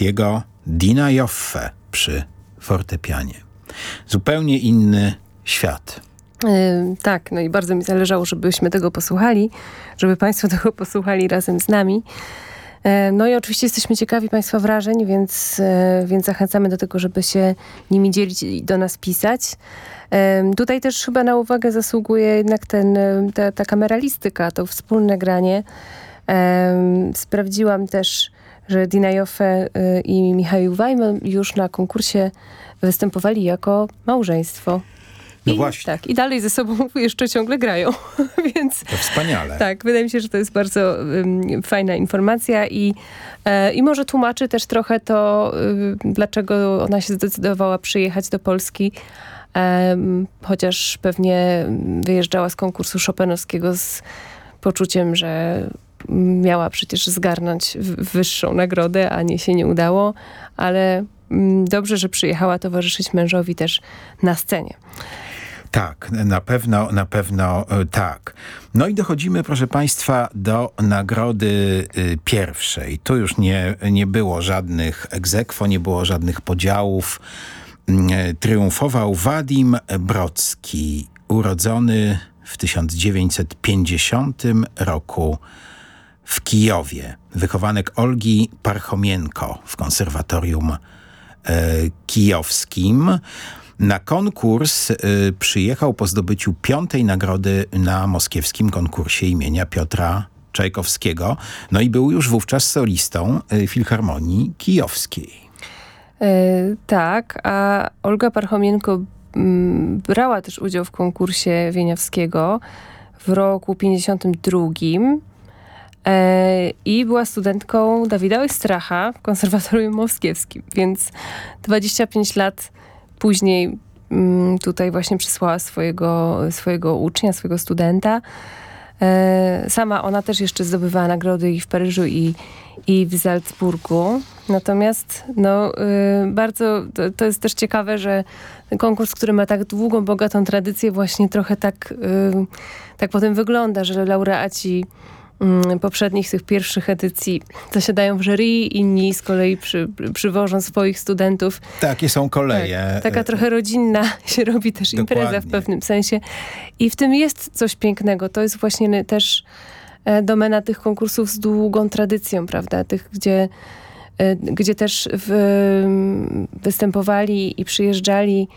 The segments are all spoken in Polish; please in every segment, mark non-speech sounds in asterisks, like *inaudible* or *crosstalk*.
Brockiego Dina Joffe przy fortepianie. Zupełnie inny świat. Yy, tak, no i bardzo mi zależało, żebyśmy tego posłuchali, żeby Państwo *laughs* tego posłuchali razem z nami. Yy, no i oczywiście jesteśmy ciekawi Państwa wrażeń, więc, yy, więc zachęcamy do tego, żeby się nimi dzielić i do nas pisać. Tutaj też chyba na uwagę zasługuje jednak ten, ta, ta kameralistyka, to wspólne granie. Sprawdziłam też, że Dina Joffe i Michał Wajmel już na konkursie występowali jako małżeństwo. No I, właśnie. Tak, i dalej ze sobą *laughs* jeszcze ciągle grają, *laughs* więc... To wspaniale. Tak, wydaje mi się, że to jest bardzo um, fajna informacja i, e, i może tłumaczy też trochę to, y, dlaczego ona się zdecydowała przyjechać do Polski, chociaż pewnie wyjeżdżała z konkursu Chopinowskiego z poczuciem, że miała przecież zgarnąć wyższą nagrodę, a nie się nie udało, ale mm, dobrze, że przyjechała towarzyszyć mężowi też na scenie. Tak, na pewno, na pewno e, tak. No i dochodzimy, proszę Państwa, do nagrody y, pierwszej. Tu już nie, nie było żadnych egzekwo, nie było żadnych podziałów. Mm, e, triumfował Wadim Brocki, urodzony w 1950 roku w Kijowie. Wychowanek Olgi Parchomienko w konserwatorium e, kijowskim. Na konkurs y, przyjechał po zdobyciu piątej nagrody na moskiewskim konkursie imienia Piotra Czajkowskiego. No i był już wówczas solistą y, Filharmonii Kijowskiej. E, tak, a Olga Parchomienko mm, brała też udział w konkursie Wieniawskiego w roku 52 e, i była studentką Dawida Oystracha w konserwatorium moskiewskim, więc 25 lat Później mm, tutaj właśnie przysłała swojego, swojego ucznia, swojego studenta. E, sama ona też jeszcze zdobywała nagrody i w Paryżu, i, i w Salzburgu. Natomiast no, y, bardzo to, to, jest też ciekawe, że konkurs, który ma tak długą, bogatą tradycję, właśnie trochę tak, y, tak potem wygląda, że laureaci poprzednich, tych pierwszych edycji zasiadają w jury, inni z kolei przy, przywożą swoich studentów. Takie są koleje. Tak, taka trochę rodzinna *laughs* się robi też Dokładnie. impreza w pewnym sensie. I w tym jest coś pięknego. To jest właśnie też e, domena tych konkursów z długą tradycją, prawda? Tych, gdzie, e, gdzie też w, występowali i przyjeżdżali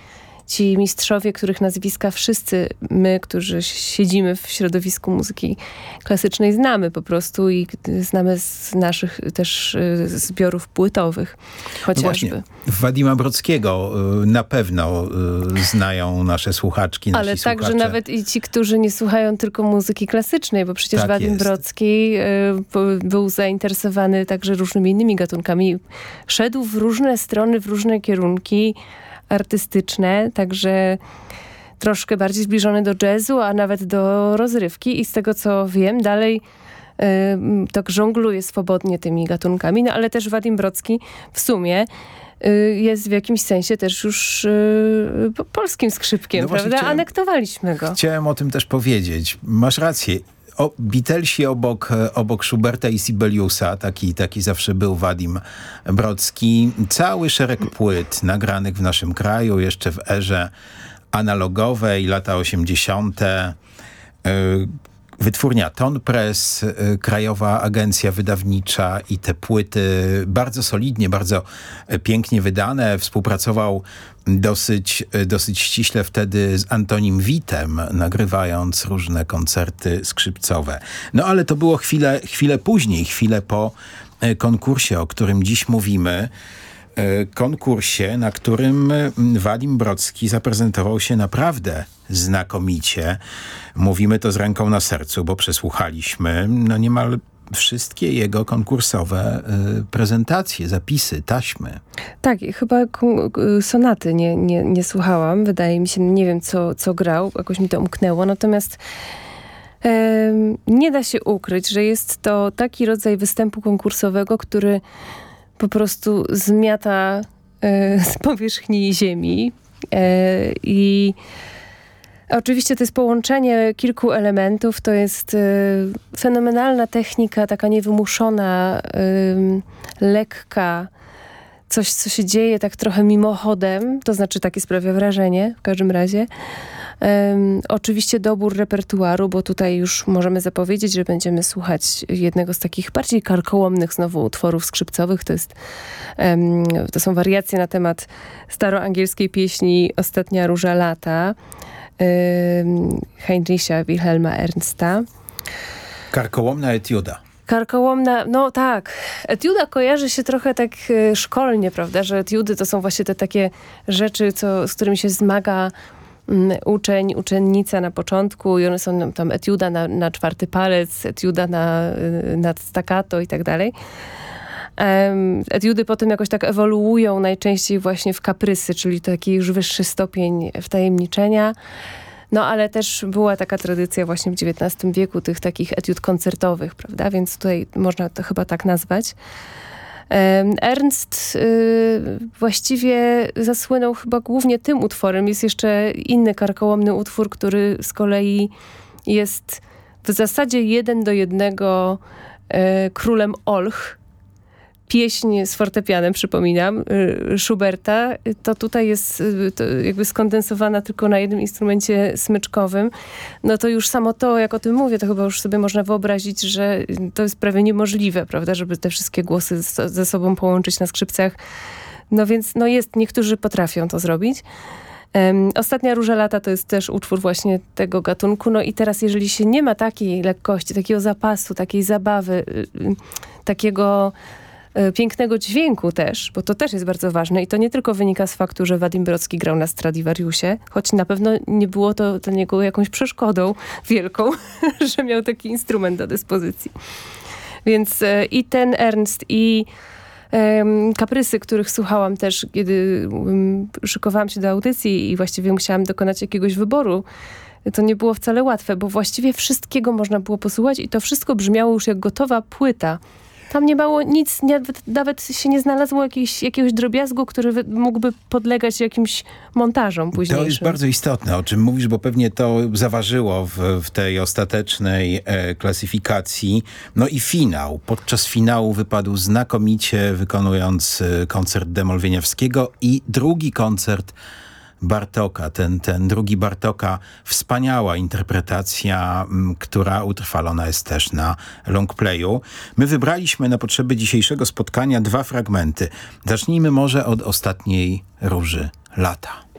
ci mistrzowie, których nazwiska wszyscy my, którzy siedzimy w środowisku muzyki klasycznej, znamy po prostu i znamy z naszych też y, zbiorów płytowych chociażby. No właśnie, Wadima Brockiego y, na pewno y, znają nasze słuchaczki, nasi Ale także nawet i ci, którzy nie słuchają tylko muzyki klasycznej, bo przecież tak Wadim jest. Brocki był zainteresowany także różnymi innymi gatunkami. Szedł w różne strony, w różne kierunki artystyczne, także troszkę bardziej zbliżone do jazzu, a nawet do rozrywki i z tego co wiem, dalej y, tak żongluje swobodnie tymi gatunkami, no ale też Wadim Brocki w sumie y, jest w jakimś sensie też już y, polskim skrzypkiem, no prawda? Chciałem, Anektowaliśmy go. Chciałem o tym też powiedzieć. Masz rację o, Beatlesi obok, obok Schuberta i Sibeliusa, taki, taki zawsze był Wadim Brocki. Cały szereg płyt nagranych w naszym kraju, jeszcze w erze analogowej, lata 80. Wytwórnia Ton Press, y, Krajowa Agencja Wydawnicza i te płyty bardzo solidnie, bardzo y, pięknie wydane. Współpracował dosyć, y, dosyć ściśle wtedy z Antonim Witem, nagrywając różne koncerty skrzypcowe. No ale to było chwilę, chwilę później, chwilę po konkursie, o którym dziś mówimy. E, konkursie, na którym mm, Wadim Brocki zaprezentował się naprawdę znakomicie. Mówimy to z ręką na sercu, bo przesłuchaliśmy no niemal wszystkie jego konkursowe y, prezentacje, zapisy, taśmy. Tak, chyba sonaty nie, nie, nie słuchałam. Wydaje mi się, nie wiem co, co grał, jakoś mi to umknęło. Natomiast y, nie da się ukryć, że jest to taki rodzaj występu konkursowego, który po prostu zmiata e, *laughs* z powierzchni ziemi e, i Oczywiście to jest połączenie kilku elementów. To jest y, fenomenalna technika, taka niewymuszona, lekka, coś, co się dzieje tak trochę mimochodem, to znaczy takie sprawia wrażenie w każdym razie. Um, oczywiście dobór repertuaru, bo tutaj już możemy zapowiedzieć, że będziemy słuchać jednego z takich bardziej karkołomnych znowu utworów skrzypcowych. To, jest, um, to są wariacje na temat staroangielskiej pieśni Ostatnia Róża Lata um, Heinricha Wilhelma Ernsta. Karkołomna etiuda. Karkołomna, no tak. Etiuda kojarzy się trochę tak e, szkolnie, prawda, że etiudy to są właśnie te takie rzeczy, co, z którymi się zmaga uczeń, uczennica na początku i one są tam etiuda na, na czwarty palec, etiuda na, y, na staccato i tak dalej. Etiudy potem jakoś tak ewoluują najczęściej właśnie w kaprysy, czyli taki już wyższy stopień wtajemniczenia. No ale też była taka tradycja właśnie w XIX wieku tych takich etiud koncertowych, prawda? Więc tutaj można to chyba tak nazwać. Ernst y, właściwie zasłynął chyba głównie tym utworem. Jest jeszcze inny karkołomny utwór, który z kolei jest w zasadzie jeden do jednego y, królem Olch, pieśń z fortepianem, przypominam, y, Schuberta, to tutaj jest y, to jakby skondensowana tylko na jednym instrumencie smyczkowym, no to już samo to, jak o tym mówię, to chyba już sobie można wyobrazić, że to jest prawie niemożliwe, prawda, żeby te wszystkie głosy ze sobą połączyć na skrzypcach. No więc no jest, niektórzy potrafią to zrobić. Um, Ostatnia Róża Lata to jest też utwór właśnie tego gatunku. No i teraz, jeżeli się nie ma takiej lekkości, takiego zapasu, takiej zabawy, y, takiego E, pięknego dźwięku też, bo to też jest bardzo ważne i to nie tylko wynika z faktu, że Wadim Brocki grał na Stradivariusie, choć na pewno nie było to dla niego jakąś przeszkodą wielką, *laughs* że miał taki instrument do dyspozycji. Więc e, i ten Ernst i kaprysy, których słuchałam też, kiedy szykowałam się do audycji i właściwie musiałam dokonać jakiegoś wyboru, to nie było wcale łatwe, bo właściwie wszystkiego można było posłuchać i to wszystko brzmiało już jak gotowa płyta. Tam nie było nic, nawet, nawet się nie znalazło jakiejś, jakiegoś drobiazgu, który mógłby podlegać jakimś montażom później. To jest bardzo istotne, o czym mówisz, bo pewnie to zaważyło w, w tej ostatecznej e, klasyfikacji. No i finał. Podczas finału wypadł znakomicie, wykonując e, koncert Demol Wieniawskiego i drugi koncert Bartoka, ten, ten drugi Bartoka, wspaniała interpretacja, która utrwalona jest też na longplayu. My wybraliśmy na potrzeby dzisiejszego spotkania dwa fragmenty. Zacznijmy może od ostatniej Róży Lata.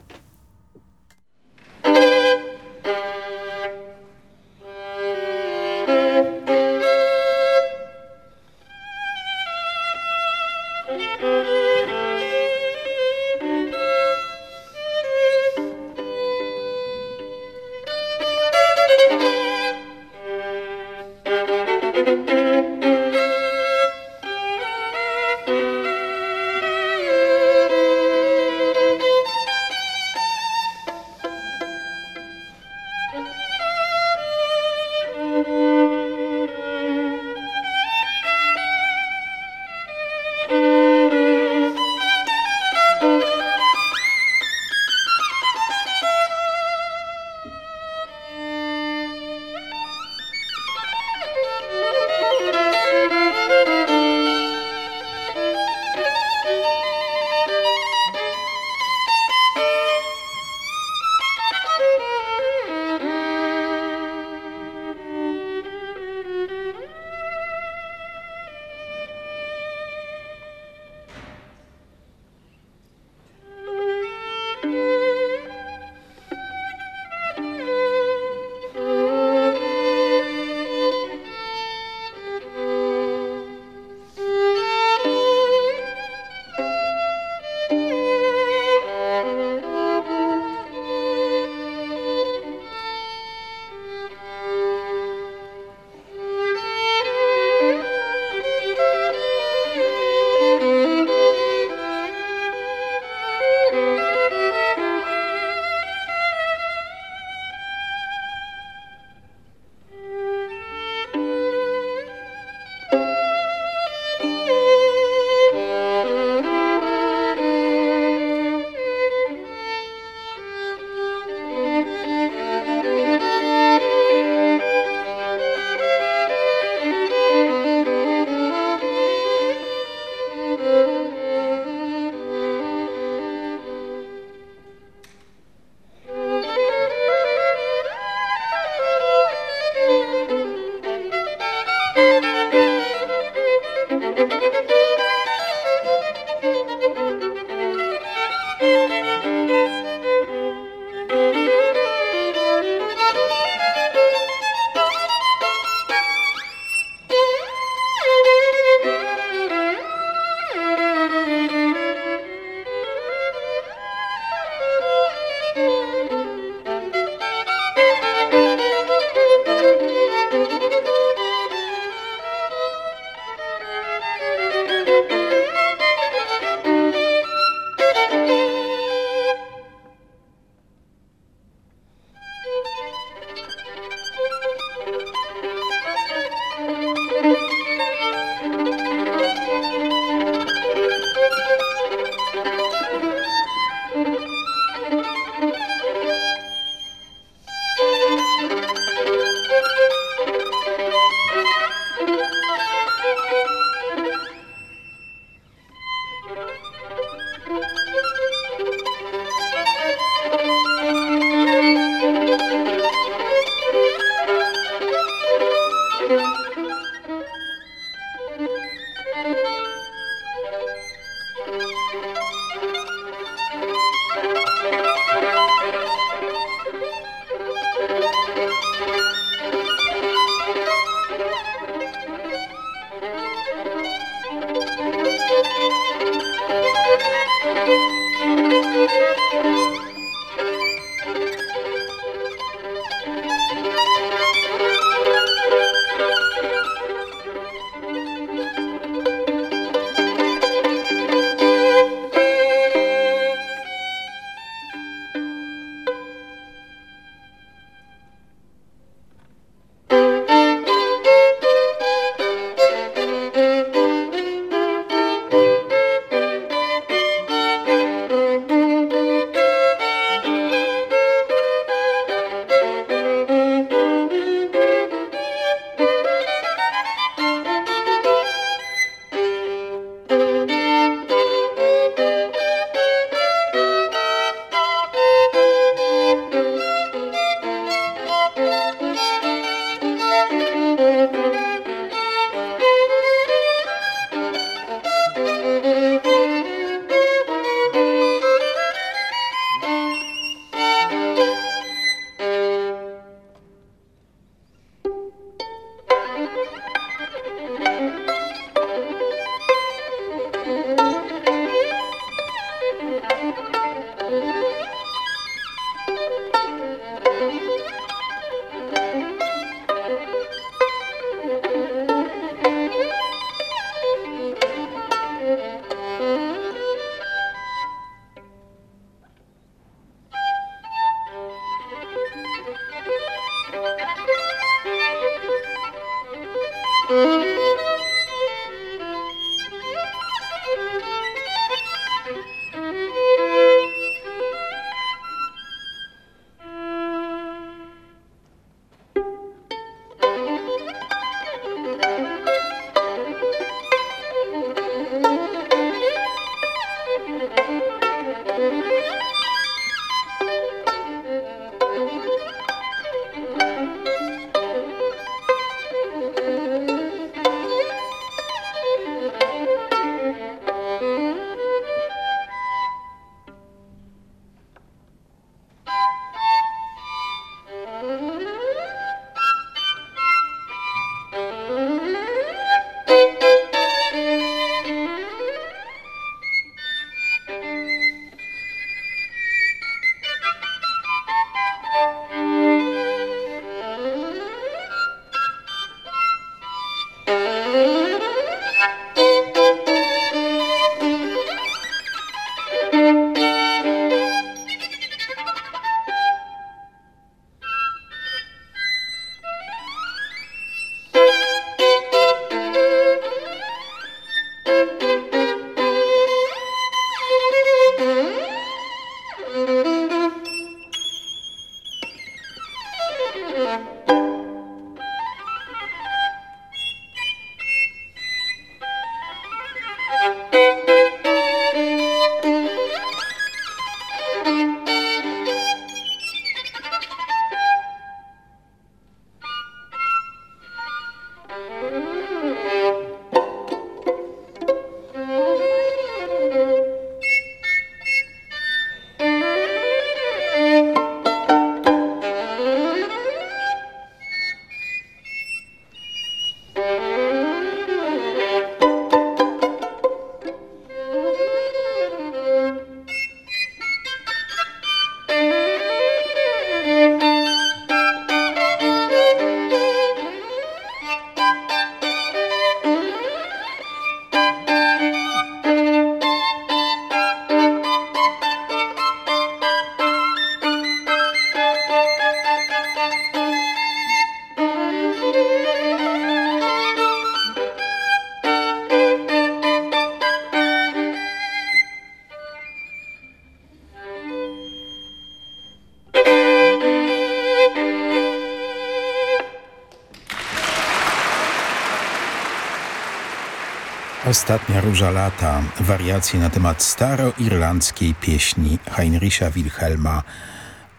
Ostatnia róża lata, wariacje na temat staroirlandzkiej pieśni Heinricha Wilhelma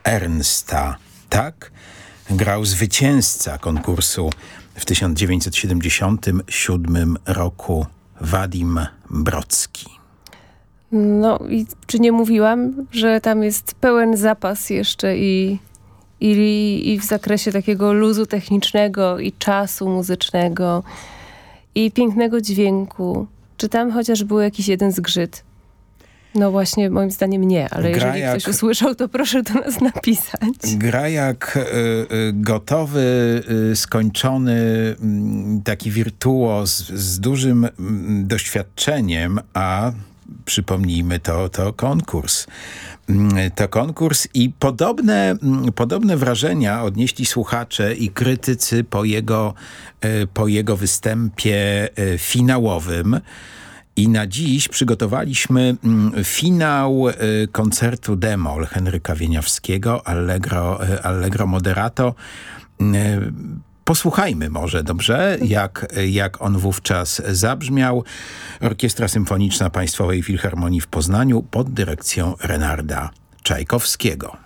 Ernsta. Tak grał zwycięzca konkursu w 1977 roku Wadim Brocki. No i czy nie mówiłam, że tam jest pełen zapas jeszcze i, i, i w zakresie takiego luzu technicznego i czasu muzycznego, i pięknego dźwięku. Czy tam chociaż był jakiś jeden zgrzyt? No właśnie, moim zdaniem nie, ale Gra jeżeli jak- ktoś usłyszał, to proszę do nas napisać. Gra jak y, y, gotowy, y, skończony, mm, taki wirtuoz z dużym mm, doświadczeniem, a przypomnijmy to, to konkurs. Mm, To konkurs i podobne, mm, podobne wrażenia odnieśli słuchacze i krytycy po jego, y, po jego występie y, finałowym. I na dziś przygotowaliśmy mm, finał y, koncertu Demol Henryka Wieniawskiego, Allegro, Allegro Moderato. Posłuchajmy może, dobrze, jak, jak on wówczas zabrzmiał. Orkiestra Symfoniczna Państwowej Filharmonii w Poznaniu pod dyrekcją Renarda Czajkowskiego.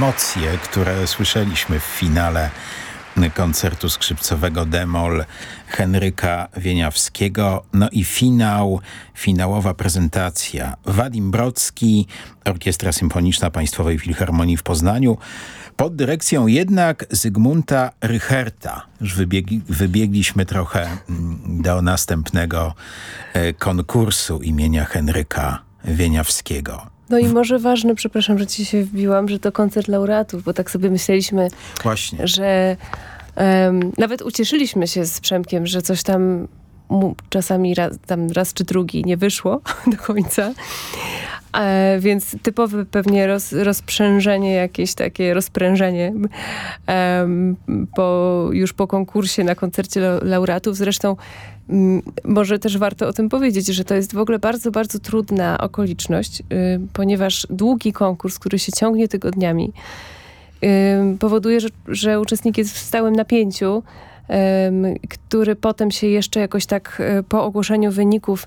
Emocje, które słyszeliśmy w finale koncertu skrzypcowego Demol Henryka Wieniawskiego. No i finał, finałowa prezentacja. Wadim Brocki, Orkiestra Symfoniczna Państwowej Filharmonii w Poznaniu pod dyrekcją jednak Zygmunta Rycherta. Już wybiegli, wybiegliśmy trochę mm, do następnego e, konkursu imienia Henryka Wieniawskiego. No i może ważne, przepraszam, że ci się wbiłam, że to koncert laureatów, bo tak sobie myśleliśmy, Właśnie. że um, nawet ucieszyliśmy się z Przemkiem, że coś tam mu czasami raz, tam raz czy drugi nie wyszło *laughs* do końca. E, więc typowe pewnie roz, rozprzężenie, jakieś takie rozprężenie um, po, już po konkursie na koncercie laureatów. Zresztą um, może też warto o tym powiedzieć, że to jest w ogóle bardzo, bardzo trudna okoliczność, y, ponieważ długi konkurs, który się ciągnie tygodniami, y, powoduje, że, że uczestnik jest w stałym napięciu, który potem się jeszcze jakoś tak y, po ogłoszeniu wyników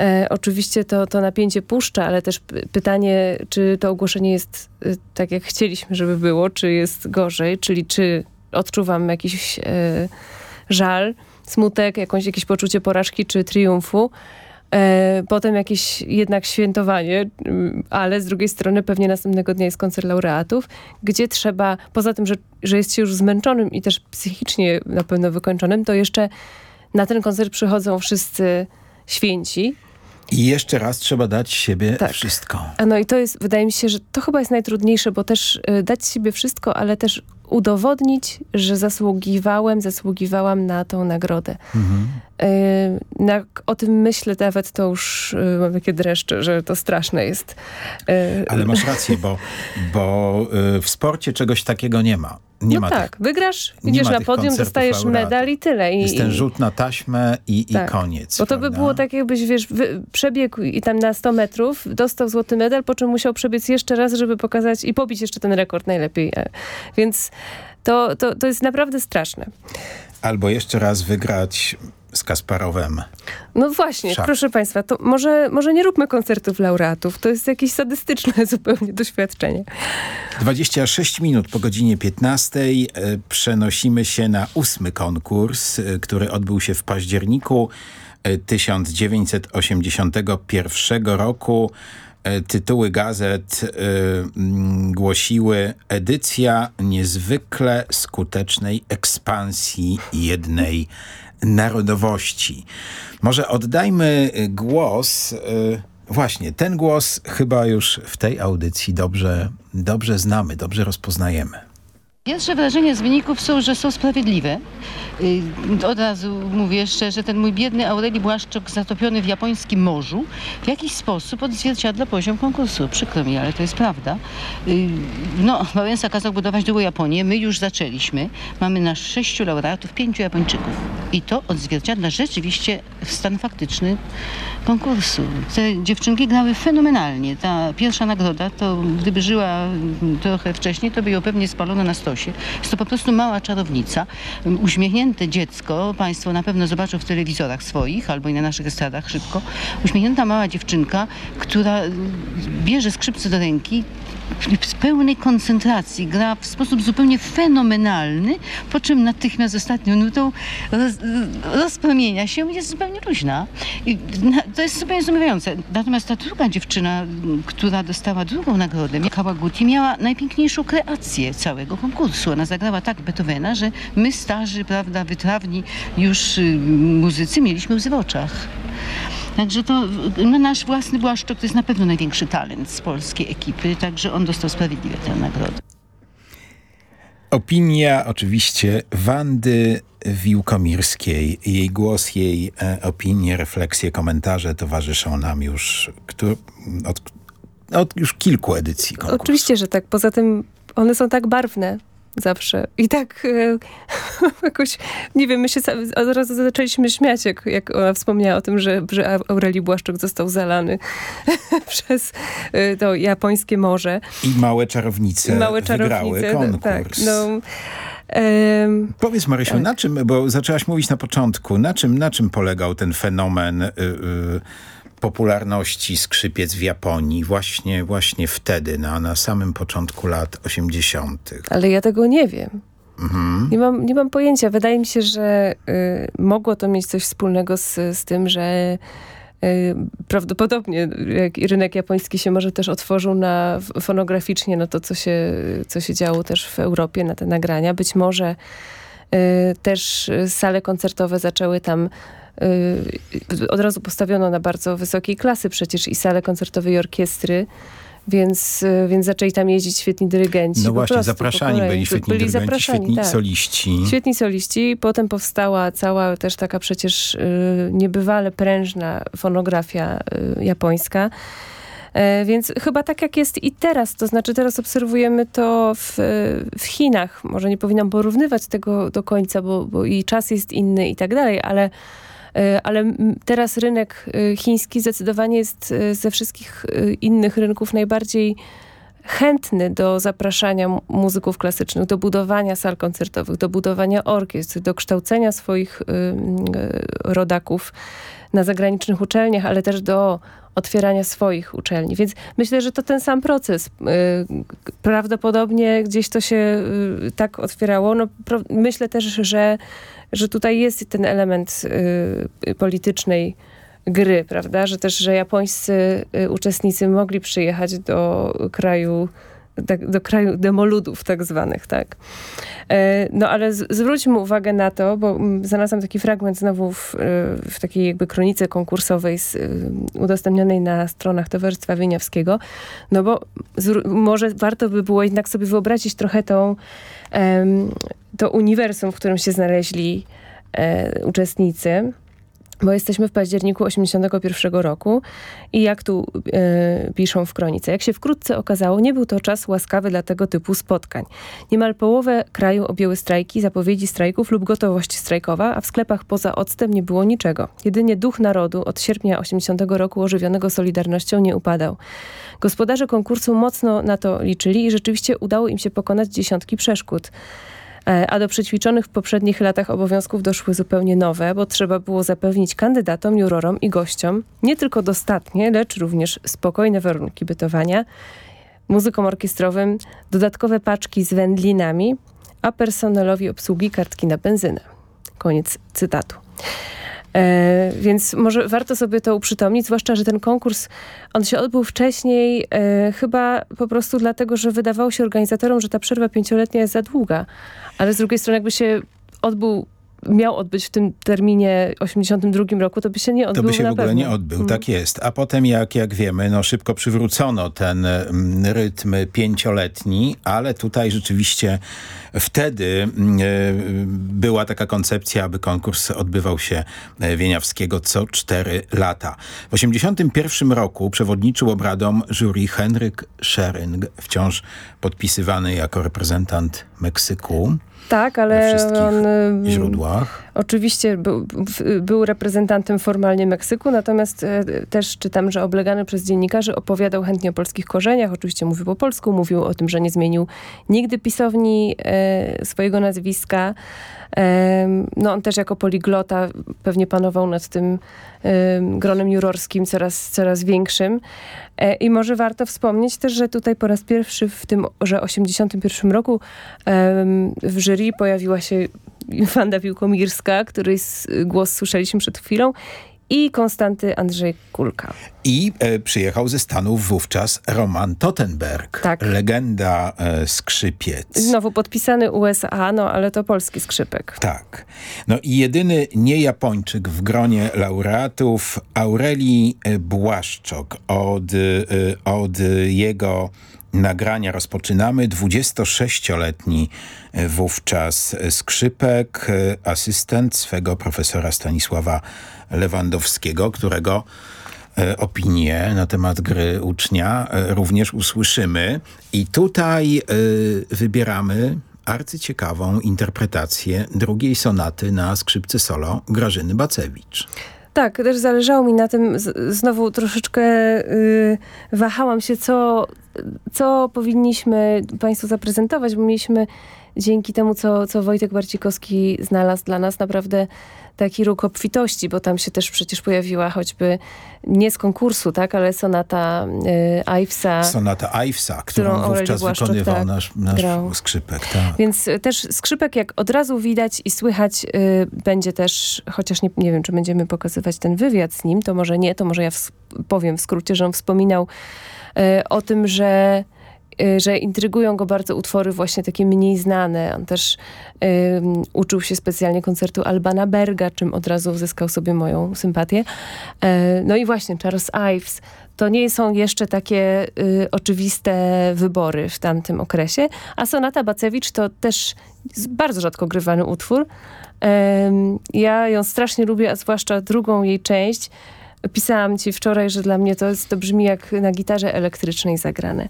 E, oczywiście to, to napięcie puszcza, ale też pytanie, czy to ogłoszenie jest y, tak, jak chcieliśmy, żeby było, czy jest gorzej, czyli czy odczuwam jakiś e, żal, smutek, jakąś, jakieś poczucie porażki czy triumfu. E, potem jakieś jednak świętowanie, y, ale z drugiej strony pewnie następnego dnia jest koncert laureatów, gdzie trzeba, poza tym, że, że jest się już zmęczonym i też psychicznie na pewno wykończonym, to jeszcze na ten koncert przychodzą wszyscy święci. I jeszcze raz trzeba dać siebie tak. wszystko. A no i to jest, wydaje mi się, że to chyba jest najtrudniejsze, bo też y, dać siebie wszystko, ale też udowodnić, że zasługiwałem, zasługiwałam na tą nagrodę. Mhm. Y, jak o tym myślę nawet, to już y, mam takie dreszcze, że to straszne jest. Y, ale masz rację, bo, bo y, w sporcie czegoś takiego nie ma. Nie no ma tak, tych, wygrasz, idziesz na podium, dostajesz medal i tyle. I, jest ten rzut na taśmę i, tak. i koniec. Bo to prawda? by było tak jakbyś, wiesz, przebiegł i tam na 100 metrów, dostał złoty medal, po czym musiał przebiec jeszcze raz, żeby pokazać i pobić jeszcze ten rekord najlepiej. E, więc to, to, to jest naprawdę straszne. Albo jeszcze raz wygrać z Kasparowem. No właśnie, proszę państwa, to może, może nie róbmy koncertów laureatów. To jest jakieś sadystyczne *laughs* zupełnie doświadczenie. 26 minut po godzinie 15 e, przenosimy się na ósmy konkurs, e, który odbył się w październiku 1981 e, roku. Tytuły gazet głosiły edycja niezwykle skutecznej ekspansji jednej narodowości. Może oddajmy głos, y, właśnie ten głos chyba już w tej audycji dobrze, dobrze znamy, dobrze rozpoznajemy. Pierwsze wrażenia z wyników są, że są sprawiedliwe. Y, od razu mówię jeszcze, że ten mój biedny Aureli Błaszczok zatopiony w japońskim morzu w jakiś sposób odzwierciedla poziom konkursu. Przykro mi, ale to jest prawda. Y, no, Wałęsa kazał budować drugą Japonię. My już zaczęliśmy. Mamy nasz sześciu laureatów, pięciu Japończyków. I to odzwierciedla rzeczywiście stan faktyczny konkursu. Te dziewczynki grały fenomenalnie. Ta pierwsza nagroda, to gdyby żyła trochę wcześniej, to by ją pewnie spalono na stosie. Jest to po prostu mała czarownica. Uśmiechnięte dziecko, Państwo na pewno zobaczą w telewizorach swoich albo i na naszych estradach szybko. Uśmiechnięta mała dziewczynka, która bierze skrzypce do ręki, w pełnej koncentracji, gra w sposób zupełnie fenomenalny, po czym natychmiast ostatnią nutą roz, rozpromienia się jest zupełnie luźna. I na, to jest zupełnie zdumiewające. Natomiast ta druga dziewczyna, która dostała drugą nagrodę, Kawaguti, miała najpiękniejszą kreację całego konkursu. Ona zagrała tak Beethovena, że my starzy, prawda, wytrawni już y, muzycy mieliśmy łzy w oczach. Także to no, nasz własny Błaszczok to jest na pewno największy talent z polskiej ekipy, także on dostał sprawiedliwie tę nagrodę. Opinia oczywiście Wandy Wiłkomirskiej. Jej głos, jej e, opinie, refleksje, komentarze towarzyszą nam już któr, od, od już kilku edycji konkursu. Oczywiście, że tak. Poza tym one są tak barwne zawsze. I tak e, *laughs* jakoś, nie wiem, my się od razu zaczęliśmy śmiać, jak, jak ona wspomniała o tym, że, że Aurelii Błaszczok został zalany *laughs* przez e, to japońskie morze. I małe czarownice, I małe czarownice. wygrały Tak, konkurs. no, em, Powiedz Marysiu, Tak. na czym, bo zaczęłaś mówić na początku, na czym, na czym polegał ten fenomen y, y, popularności skrzypiec w Japonii właśnie, właśnie wtedy, na, na samym początku lat 80. ale ja tego nie wiem. Mhm. Nie mam, nie mam pojęcia. Wydaje mi się, że y, mogło to mieć coś wspólnego z, z tym, że y, prawdopodobnie jak rynek japoński się może też otworzył na fonograficznie na to, co się, co się działo też w Europie, na te nagrania. Być może y, też y, sale koncertowe zaczęły tam od razu postawiono na bardzo wysokiej klasy przecież i sale koncertowe i orkiestry, więc, y, więc zaczęli tam jeździć świetni dyrygenci. No właśnie, prostu, zapraszani byli świetni Byli dyrygenci, zapraszani, świetni tak. soliści. Świetni soliści. Potem powstała cała też taka przecież y, niebywale prężna fonografia y, japońska. E, Więc chyba tak jak jest i teraz, to znaczy teraz obserwujemy to w, w Chinach. Może nie powinnam porównywać tego do końca, bo, bo i czas jest inny i tak dalej, ale, ale m, teraz rynek e, chiński zdecydowanie jest e, ze wszystkich e, innych rynków najbardziej chętny do zapraszania mu- muzyków klasycznych, do budowania sal koncertowych, do budowania orkiestr, do kształcenia swoich ym, y, rodaków na zagranicznych uczelniach, ale też do otwierania swoich uczelni. Więc myślę, że to ten sam proces. Y, Prawdopodobnie gdzieś to się y, tak otwierało. No, myślę też, że, że tutaj jest ten element y, politycznej gry, prawda? Że też, że japońscy y, uczestnicy mogli przyjechać do kraju, do kraju demoludów tak zwanych, tak? E, No ale z, zwróćmy uwagę na to, bo mm, znalazłam taki fragment znowu w, y, w takiej jakby kronice konkursowej z, y, udostępnionej na stronach Towarzystwa Wieniawskiego, no bo zr- może warto by było jednak sobie wyobrazić trochę tą, to uniwersum, w którym się znaleźli e, uczestnicy bo jesteśmy w październiku 81 roku i jak tu e, piszą w kronice, jak się wkrótce okazało, nie był to czas łaskawy dla tego typu spotkań. Niemal połowę kraju objęły strajki, zapowiedzi strajków lub gotowość strajkowa, a w sklepach poza octem nie było niczego. Jedynie duch narodu od sierpnia 80 roku ożywionego Solidarnością nie upadał. Gospodarze konkursu mocno na to liczyli i rzeczywiście udało im się pokonać dziesiątki przeszkód. E, A do przećwiczonych w poprzednich latach obowiązków doszły zupełnie nowe, bo trzeba było zapewnić kandydatom, jurorom i gościom nie tylko dostatnie, lecz również spokojne warunki bytowania, muzykom orkiestrowym dodatkowe paczki z wędlinami, a personelowi obsługi kartki na benzynę. Koniec cytatu. E, więc może warto sobie to uprzytomnić, zwłaszcza, że ten konkurs, on się odbył wcześniej, e, chyba po prostu dlatego, że wydawało się organizatorom, że ta przerwa pięcioletnia jest za długa. Ale z drugiej strony, jakby się odbył, miał odbyć w tym terminie 82 roku, to by się nie To odbył by się na w ogóle pewno. nie odbył, Mm. tak jest. A potem, jak, jak wiemy, no szybko przywrócono ten mm, rytm pięcioletni, ale tutaj rzeczywiście wtedy mm, e, była taka koncepcja, aby konkurs odbywał się e, Wieniawskiego co cztery lata. W 81 roku przewodniczył obradom jury Henryk Schering, wciąż podpisywany jako reprezentant Meksyku Tak, ale on źródłach. Oczywiście był, był reprezentantem formalnie Meksyku, natomiast e, też czytam, że oblegany przez dziennikarzy opowiadał chętnie o polskich korzeniach. Oczywiście mówił po polsku, mówił o tym, że nie zmienił nigdy pisowni e, swojego nazwiska. Em, no on też jako poliglota pewnie panował nad tym, ym, gronem jurorskim coraz, coraz większym. E, I może warto wspomnieć też, że tutaj po raz pierwszy w tym, że 81 roku w jury pojawiła się Wanda Piłkomirska, której głos słyszeliśmy przed chwilą i Konstanty Andrzej Kulka. I e, przyjechał ze Stanów wówczas Roman Tottenberg, Tak. legenda e, skrzypiec. Znowu podpisany USA, no ale to polski skrzypek. Tak. No i jedyny nie Japończyk w gronie laureatów Aurelii e, Błaszczok. Od, e, od jego nagrania rozpoczynamy. 26-letni e, wówczas skrzypek, asystent swego profesora Stanisława Lewandowskiego, którego e, opinie na temat gry ucznia e, również usłyszymy. I tutaj e, wybieramy arcyciekawą interpretację drugiej sonaty na skrzypce solo Grażyny Bacewicz. Tak, też zależało mi na tym, znowu troszeczkę y, wahałam się, co, co powinniśmy Państwu zaprezentować, bo mieliśmy dzięki temu, co, co Wojtek Barcikowski znalazł dla nas, naprawdę taki róg obfitości, bo tam się też przecież pojawiła choćby nie z konkursu, tak, ale sonata y, Ivesa. Sonata Ivesa, którą, Którą wówczas Błaszczuk, wykonywał tak, nasz, nasz grał. skrzypek. Tak. Więc y, też skrzypek, jak od razu widać i słychać, y, będzie też, chociaż nie, nie wiem, czy będziemy pokazywać ten wywiad z nim, to może nie, to może ja powiem w skrócie, że on wspominał y, o tym, że że intrygują go bardzo utwory właśnie takie mniej znane. On też ym, uczył się specjalnie koncertu Albana Berga, czym od razu uzyskał sobie moją sympatię. E, no i właśnie Charles Ives. To nie są jeszcze takie y, oczywiste wybory w tamtym okresie. A Sonata Bacewicz to też bardzo rzadko grywany utwór. Em, ja ją strasznie lubię, a zwłaszcza drugą jej część. Pisałam ci wczoraj, że dla mnie to, jest, to brzmi jak na gitarze elektrycznej zagrane.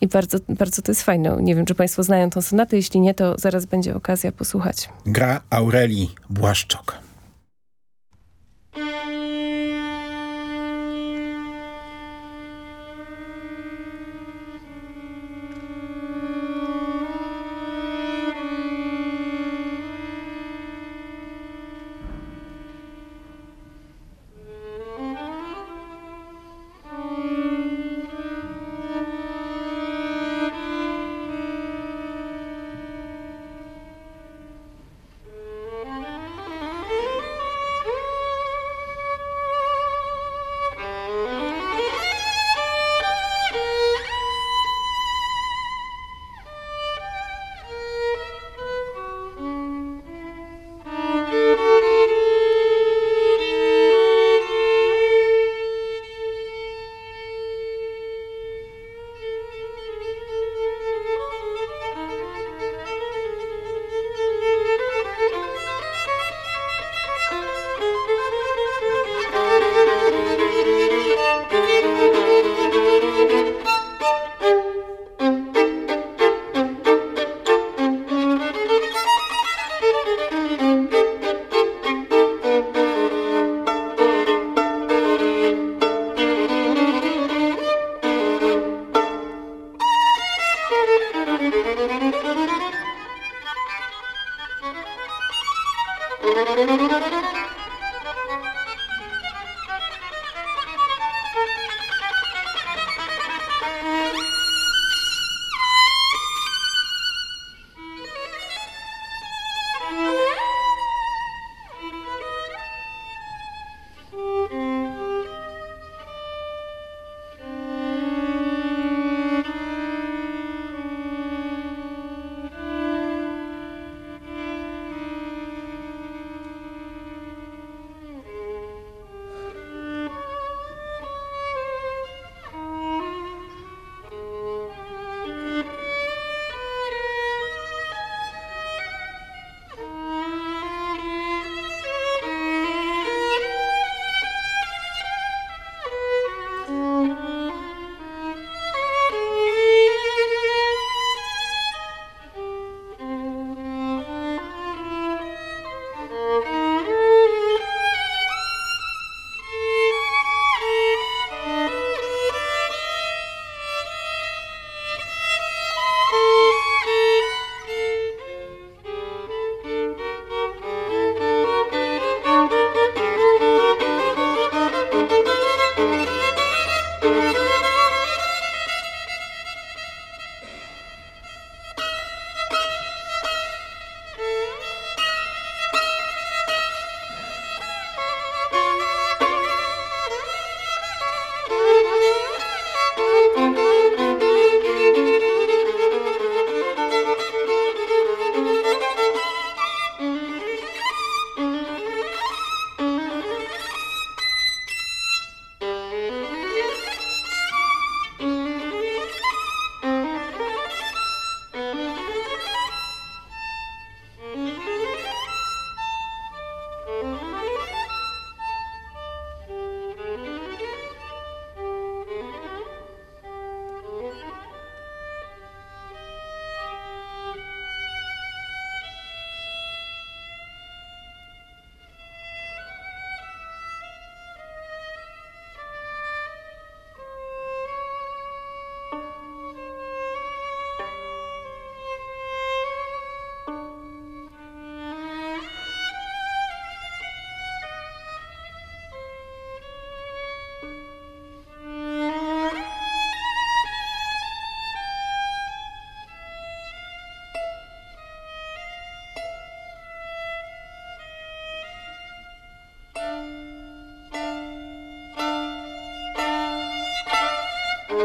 I bardzo, bardzo to jest fajne. Nie wiem, czy Państwo znają tą sonatę. Jeśli nie, to zaraz będzie okazja posłuchać. Gra Aurelii Błaszczok.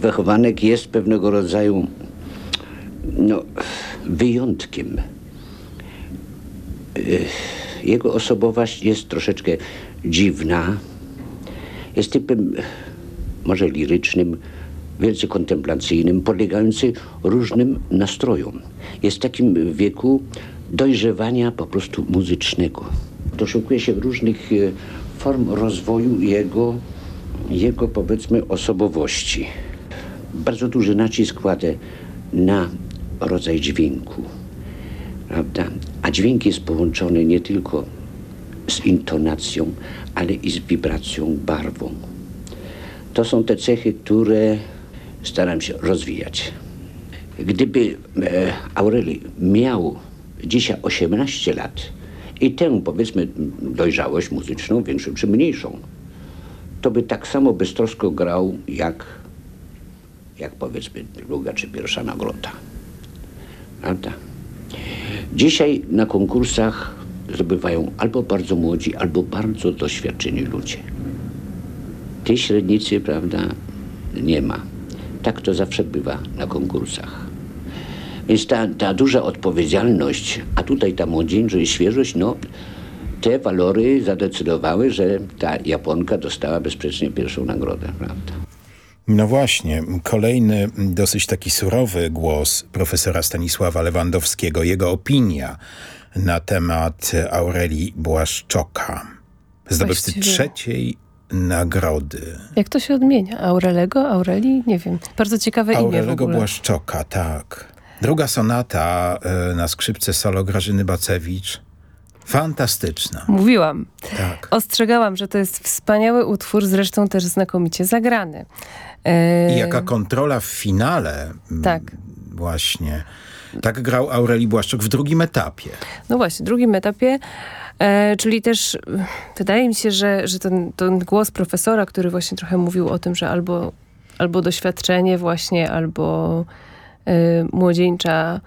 wychowanek jest pewnego rodzaju no, wyjątkiem. jego osobowość jest troszeczkę dziwna. Jest typem może lirycznym, wielce kontemplacyjnym, podlegający różnym nastrojom. Jest w takim wieku dojrzewania po prostu muzycznego. Doszukuje się różnych e, form rozwoju jego, jego powiedzmy osobowości. Bardzo duży nacisk kładę na rodzaj dźwięku, prawda? A dźwięk jest połączony nie tylko z intonacją, ale i z wibracją, barwą. To są te cechy, które staram się rozwijać. Gdyby e, Aureli miał dzisiaj 18 lat i tę, powiedzmy, dojrzałość muzyczną, większą czy mniejszą, to by tak samo beztrosko grał, jak, jak powiedzmy druga czy pierwsza nagroda. Prawda? Dzisiaj na konkursach zdobywają albo bardzo młodzi, albo bardzo doświadczeni ludzie. Tej średnicy, prawda, nie ma. Tak to zawsze bywa na konkursach. Więc ta, ta duża odpowiedzialność, a tutaj ta młodzieńczość i świeżość, no te walory zadecydowały, że ta Japonka dostała bezsprzecznie pierwszą nagrodę, prawda? No właśnie, kolejny dosyć taki surowy głos profesora Stanisława Lewandowskiego, jego opinia na temat Aurelii Błaszczoka, zdobywcy Właściwie- trzeciej nagrody. Jak to się odmienia? Aurelego? Aureli? Nie wiem. Bardzo ciekawe imię w Aurelego. Błaszczoka, tak. Druga sonata e, na skrzypce solo Grażyny Bacewicz. Fantastyczna, Mówiłam. tak. Ostrzegałam, że to jest wspaniały utwór, zresztą też znakomicie zagrany. I jaka kontrola w finale. mm, Tak. Właśnie. Tak grał Aureli Błaszczok w drugim etapie. No właśnie, drugim etapie, e, czyli też e, wydaje mi się, że, że ten, ten głos profesora, który właśnie trochę mówił o tym, że albo, albo doświadczenie właśnie, albo e, młodzieńcza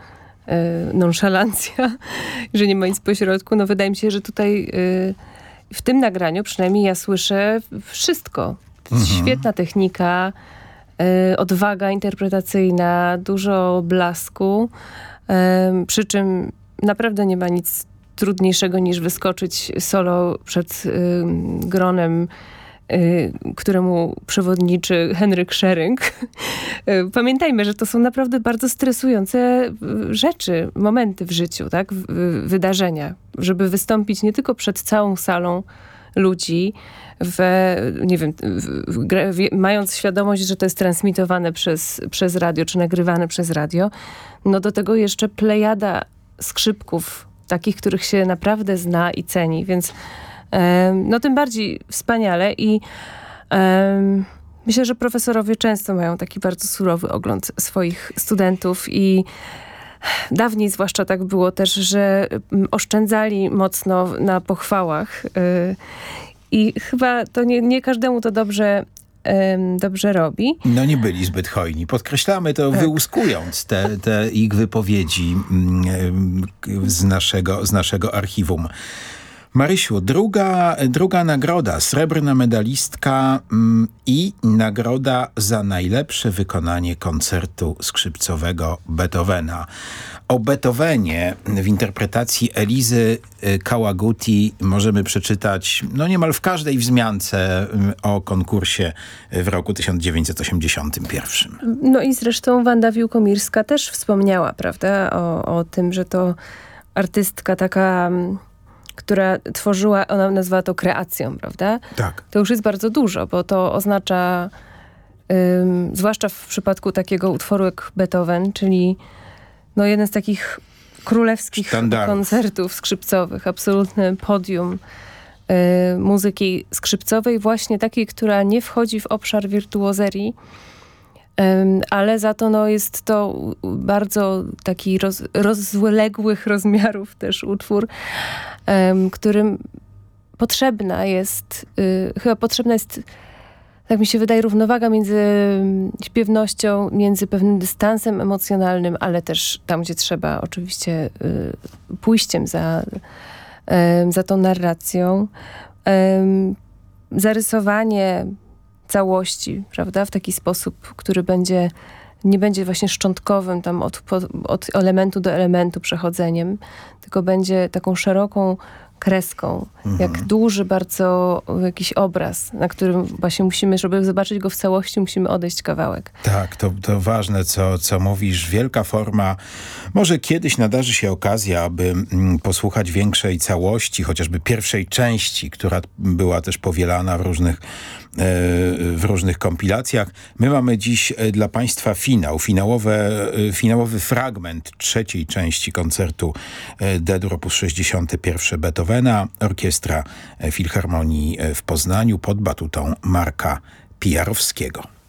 e, nonszalancja, *laughs* że nie ma nic pośrodku, no wydaje mi się, że tutaj e, w tym nagraniu przynajmniej ja słyszę wszystko. Świetna technika, e, odwaga interpretacyjna, dużo blasku, em, przy czym naprawdę nie ma nic trudniejszego niż wyskoczyć solo przed ym, gronem, y, któremu przewodniczy Henryk Schering. Y, Pamiętajmy, że to są naprawdę bardzo stresujące y, rzeczy, momenty w życiu, tak? Y, wydarzenia, żeby wystąpić nie tylko przed całą salą ludzi, w, nie wiem, w, w, mając świadomość, że to jest transmitowane przez, przez radio, czy nagrywane przez radio, no do tego jeszcze plejada skrzypków, takich, których się naprawdę zna i ceni, więc no tym bardziej wspaniale i em, myślę, że profesorowie często mają taki bardzo surowy ogląd swoich studentów i dawniej zwłaszcza tak było też, że oszczędzali mocno na pochwałach y, i chyba to nie, nie każdemu to dobrze, dobrze robi. No nie byli zbyt hojni. Podkreślamy to wyłuskując te, te ich wypowiedzi mm, z naszego, z naszego archiwum. Marysiu, druga, druga nagroda, srebrna medalistka mm, i nagroda za najlepsze wykonanie koncertu skrzypcowego Beethovena. O Beethovenie w interpretacji Elizy y, Kawaguti możemy przeczytać no niemal w każdej wzmiance mm, o konkursie w roku 1981. No i zresztą Wanda Wiłkomirska też wspomniała, prawda, o, o tym, że to artystka taka, mm, która tworzyła, ona nazwała to kreacją, prawda? Tak. To już jest bardzo dużo, bo to oznacza, ym, zwłaszcza w przypadku takiego utworu jak Beethoven, czyli no jeden z takich królewskich koncertów skrzypcowych, absolutne podium y, muzyki skrzypcowej, właśnie takiej, która nie wchodzi w obszar wirtuozerii, ale za to no, jest to bardzo taki roz, rozległych *laughs* rozmiarów też utwór, którym potrzebna jest, y, chyba potrzebna jest, tak mi się wydaje, równowaga między śpiewnością, między pewnym dystansem emocjonalnym, ale też tam, gdzie trzeba, oczywiście y, pójściem za, em, za tą narracją. Em, zarysowanie całości, prawda, w taki sposób, który będzie nie będzie właśnie szczątkowym tam od, od elementu do elementu przechodzeniem, tylko będzie taką szeroką kreską, jak duży bardzo jakiś obraz, na którym właśnie musimy, żeby zobaczyć go w całości, musimy odejść kawałek. Tak, to, to ważne, co, co mówisz. Wielka forma. Może kiedyś nadarzy się okazja, aby mm, posłuchać większej całości, chociażby pierwszej części, która była też powielana w różnych, w różnych kompilacjach. My mamy dziś e, dla Państwa finał, finałowe, e, finałowy fragment trzeciej części koncertu e, D-dur op. 61 Beethovena, orkiestra e, Filharmonii e, w Poznaniu pod batutą Marka Pijarowskiego.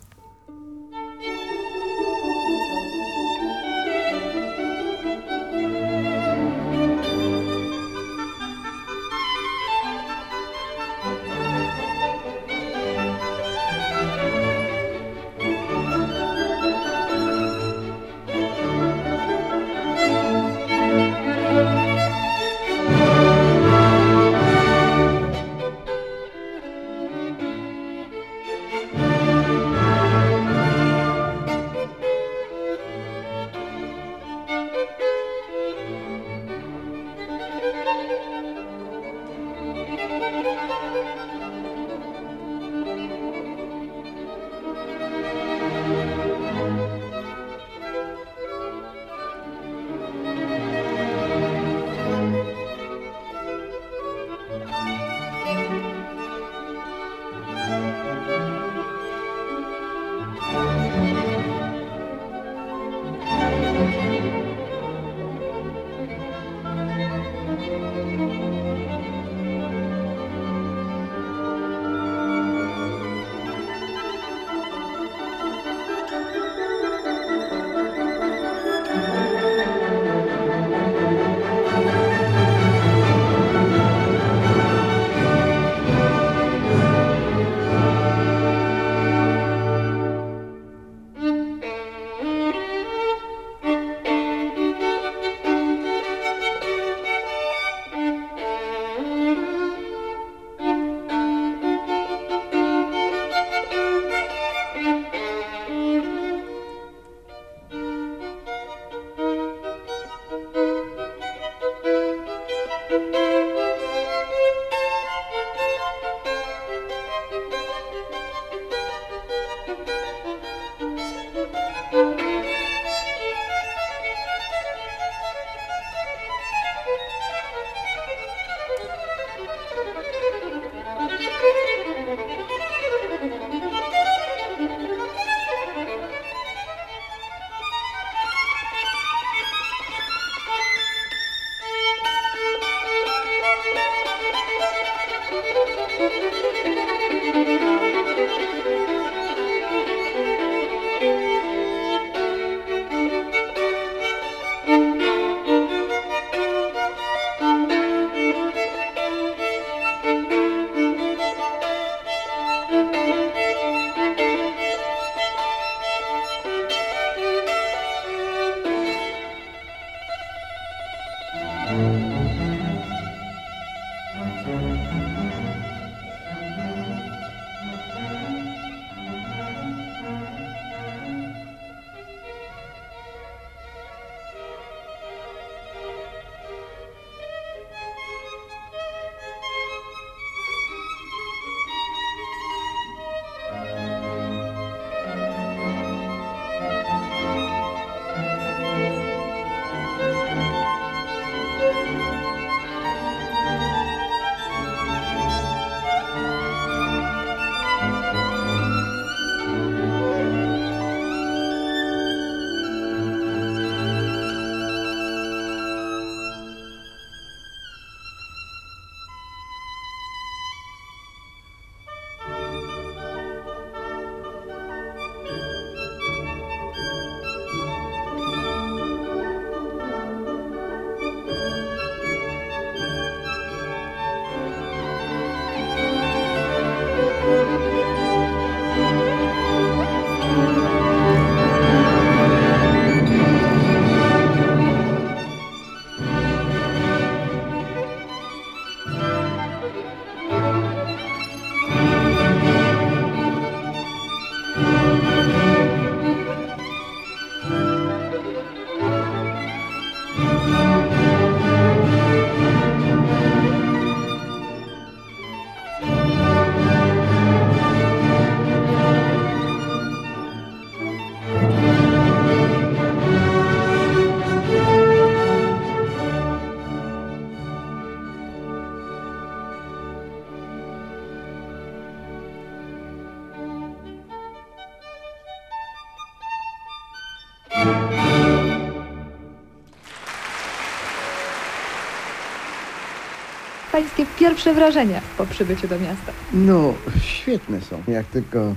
Pańskie pierwsze wrażenia po przybyciu do miasta? No, świetne są. Jak tylko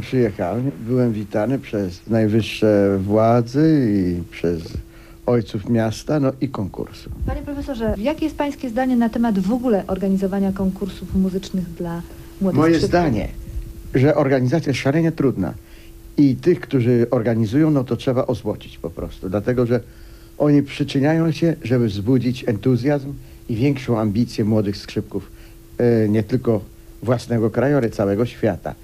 przyjechałem, byłem witany przez najwyższe władze i przez ojców miasta, no i konkursu. Panie profesorze, jakie jest pańskie zdanie na temat w ogóle organizowania konkursów muzycznych dla młodych Moje skrzypków? zdanie, że organizacja jest szalenie trudna i tych, którzy organizują, no to trzeba ozłocić po prostu, dlatego że oni przyczyniają się, żeby wzbudzić entuzjazm i większą ambicję młodych skrzypków, e, nie tylko własnego kraju, ale całego świata.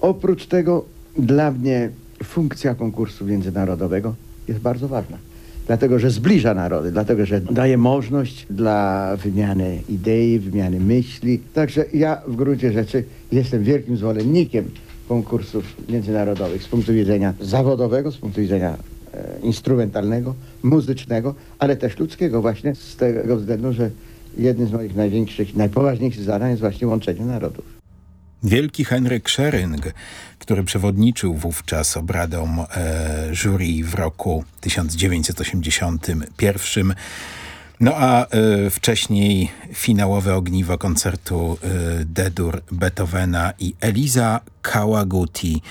Oprócz tego dla mnie funkcja konkursu międzynarodowego jest bardzo ważna. Dlatego, że zbliża narody, dlatego, że daje możliwość dla wymiany idei, wymiany myśli. Także ja w gruncie rzeczy jestem wielkim zwolennikiem konkursów międzynarodowych z punktu widzenia zawodowego, z punktu widzenia instrumentalnego, muzycznego, ale też ludzkiego właśnie z tego względu, że jednym z moich największych, najpoważniejszych zadań jest właśnie łączenie narodów. Wielki Henryk Schering, który przewodniczył wówczas obradom e, jury w roku 1981. No a e, wcześniej finałowe ogniwo koncertu e, D-dur Beethovena i Eliza Kawaguti.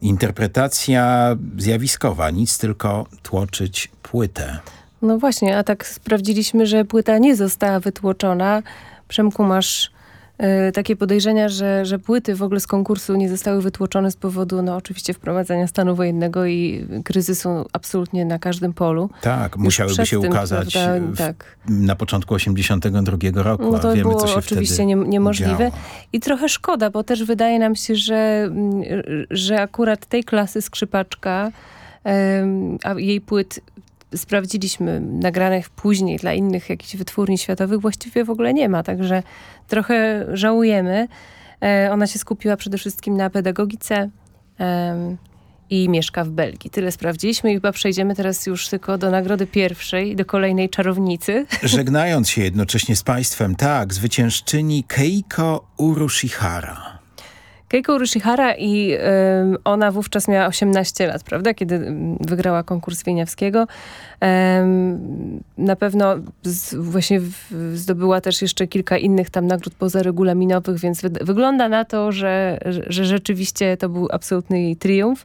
Interpretacja zjawiskowa, nic tylko tłoczyć płytę. No właśnie, a tak sprawdziliśmy, że płyta nie została wytłoczona. Przemku, masz takie podejrzenia, że, że płyty w ogóle z konkursu nie zostały wytłoczone z powodu, no oczywiście wprowadzania stanu wojennego i kryzysu absolutnie na każdym polu. Tak, Już musiałyby się tym, ukazać prawda, w, tak. na początku 82 roku, No to a wiemy, było co się oczywiście nie, niemożliwe. działo. I trochę szkoda, bo też wydaje nam się, że, mm, że akurat tej klasy skrzypaczka, a jej płyt sprawdziliśmy, nagranych później dla innych jakichś wytwórni światowych, właściwie w ogóle nie ma, także trochę żałujemy. E, ona się skupiła przede wszystkim na pedagogice i mieszka w Belgii. Tyle sprawdziliśmy i chyba przejdziemy teraz już tylko do nagrody pierwszej, do kolejnej czarownicy. *laughs* Żegnając się jednocześnie z państwem, tak, zwyciężczyni Keiko Urushihara. Keiko Urushihara i ym, ona wówczas miała 18 lat, prawda, kiedy wygrała konkurs Wieniawskiego. Ym, na pewno z, właśnie w, zdobyła też jeszcze kilka innych tam nagród pozaregulaminowych, więc wy, wygląda na to, że, że, rzeczywiście to był absolutny jej triumf.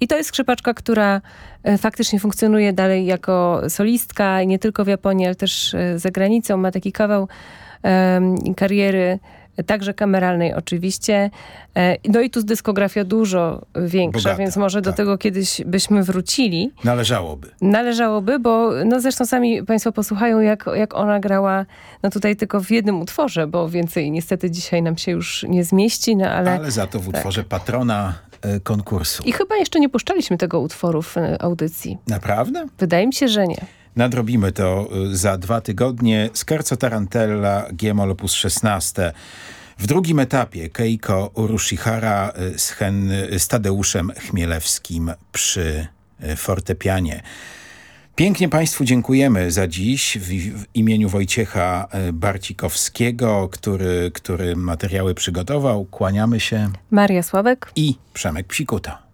I to jest skrzypaczka, która e, faktycznie funkcjonuje dalej jako solistka, nie tylko w Japonii, ale też e, za granicą. Ma taki kawał kariery także kameralnej oczywiście. E, No i tu dyskografia dużo większa, Bogata, więc może do tak. tego kiedyś byśmy wrócili. Należałoby. Należałoby, bo no zresztą sami państwo posłuchają, jak, jak ona grała no tutaj tylko w jednym utworze, bo więcej niestety dzisiaj nam się już nie zmieści, no ale... Ale za to w utworze patrona e, konkursu. I chyba jeszcze nie puszczaliśmy tego utworu w audycji. Naprawdę? Wydaje mi się, że nie. Nadrobimy to y, za dwa tygodnie. Scherzo Tarantella, G-moll op. 16. W drugim etapie Keiko Urushihara y, z, Hen, y, z Tadeuszem Chmielewskim przy fortepianie. Pięknie Państwu dziękujemy za dziś w, w imieniu Wojciecha Barcikowskiego, który, który materiały przygotował. Kłaniamy się Maria Sławek. i Przemek Psikuta.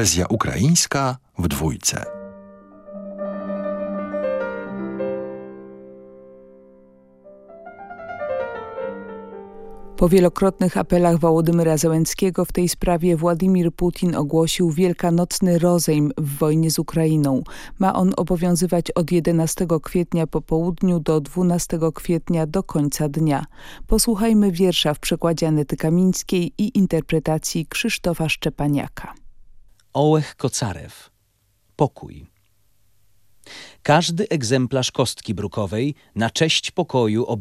Poezja ukraińska w dwójce. Po wielokrotnych apelach Wołodymyra Zełenskiego w tej sprawie Władimir Putin ogłosił wielkanocny rozejm w wojnie z Ukrainą. Ma on obowiązywać od 11 kwietnia po południu do 12 kwietnia do końca dnia. Posłuchajmy wiersza w przekładzie Anety Kamińskiej i interpretacji Krzysztofa Szczepaniaka. Ołech Kocarew. Pokój. Każdy egzemplarz kostki brukowej na cześć pokoju obiecał